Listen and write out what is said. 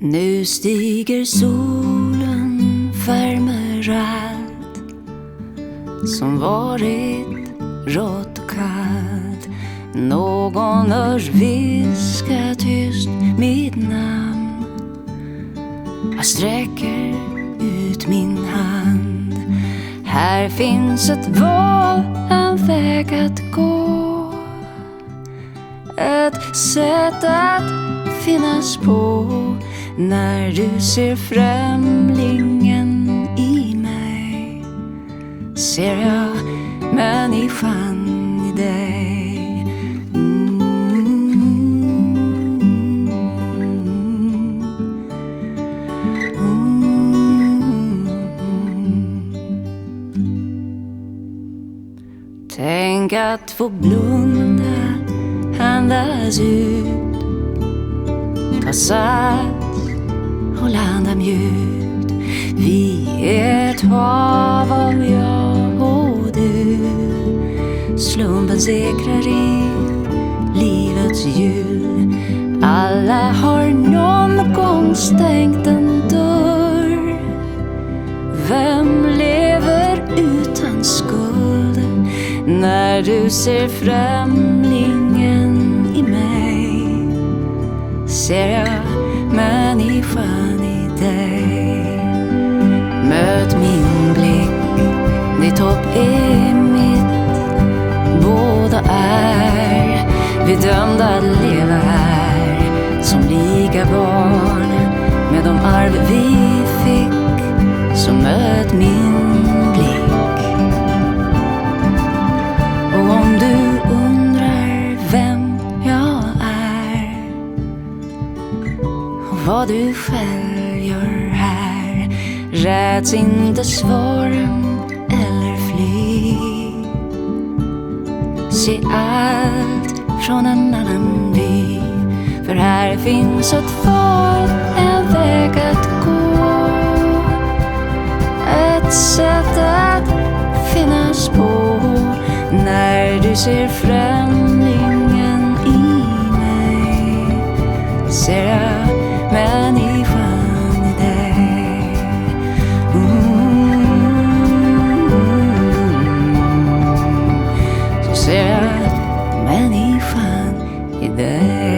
Nu stiger solen, värmer allt som varit rått och kallt. Någon hörs viska tyst mitt namn. Jag sträcker ut min hand. Här finns ett val, en väg att gå. Ett sätt att finnas på när du ser främlingen i mig. Ser jag människan i dig. Tänk att få blunda, andas ut, ta sats och landa mjukt. Vi är ett hav av jag och du. Slumpen säkrar in livets hjul. Alla har någon gång stängt en dörr. Vem lever utan skuld? När du ser främling ditt hopp är mitt. Båda är vi dömda att leva här som lika barn med de arv vi fick. Så möt min blick. Och om du undrar vem jag är och vad du själv gör här räds inte svaren eller bli Se allt från en annan by För här finns ett val, en väg att gå. Ett sätt att finnas på När du ser främlingen i mig way.